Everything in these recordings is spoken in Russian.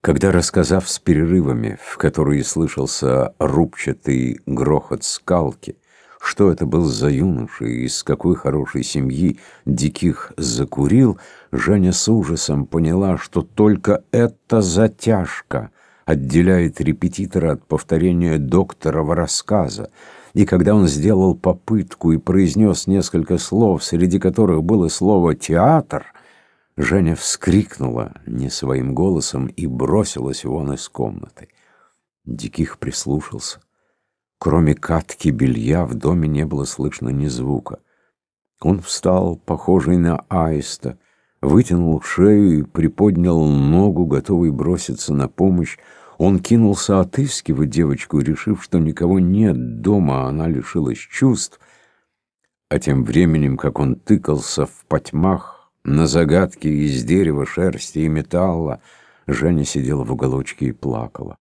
Когда, рассказав с перерывами, в которые слышался рубчатый грохот скалки, что это был за юноша и из какой хорошей семьи диких закурил, Женя с ужасом поняла, что только эта затяжка отделяет репетитора от повторения докторова рассказа, и когда он сделал попытку и произнес несколько слов, среди которых было слово «театр», Женя вскрикнула не своим голосом и бросилась вон из комнаты. Диких прислушался. Кроме катки белья в доме не было слышно ни звука. Он встал, похожий на аиста, вытянул шею и приподнял ногу, готовый броситься на помощь. Он кинулся отыскивать девочку, решив, что никого нет дома, а она лишилась чувств. А тем временем, как он тыкался в потьмах, на загадки из дерева, шерсти и металла Женя сидела в уголочке и плакала.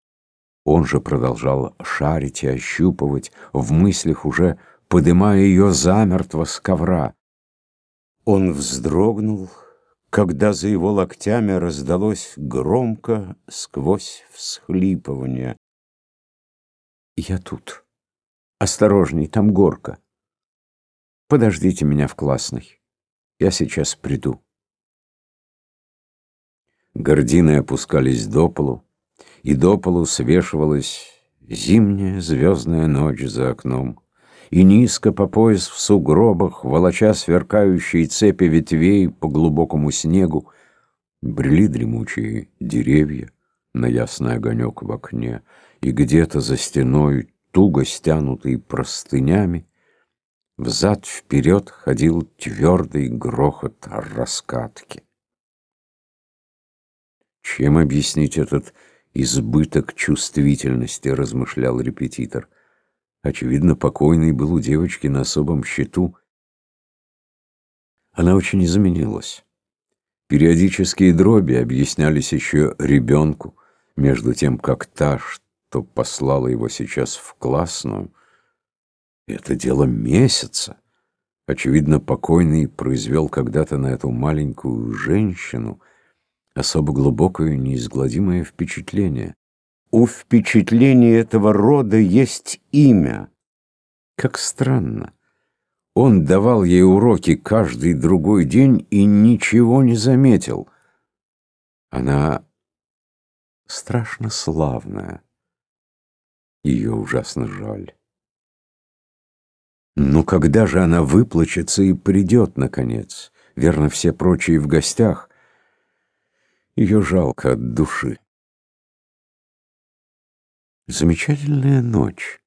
Он же продолжал шарить и ощупывать, в мыслях уже подымая ее замертво с ковра. Он вздрогнул, когда за его локтями раздалось громко сквозь всхлипывание. «Я тут. Осторожней, там горка. Подождите меня в классной». Я сейчас приду. Гордины опускались до полу, и до полу свешивалась зимняя звездная ночь за окном, и низко по пояс в сугробах, волоча сверкающие цепи ветвей по глубокому снегу, брели дремучие деревья на ясный огонек в окне, и где-то за стеной, туго стянутый простынями, Взад-вперед ходил твердый грохот раскатки. Чем объяснить этот избыток чувствительности, размышлял репетитор. Очевидно, покойный был у девочки на особом счету. Она очень изменилась. Периодические дроби объяснялись еще ребенку, между тем, как та, что послала его сейчас в классную, это дело месяца. Очевидно, покойный произвел когда-то на эту маленькую женщину особо глубокое неизгладимое впечатление. У впечатления этого рода есть имя. Как странно. Он давал ей уроки каждый другой день и ничего не заметил. Она страшно славная. Ее ужасно жаль. Но когда же она выплачется и придет, наконец? Верно, все прочие в гостях. Ее жалко от души. Замечательная ночь.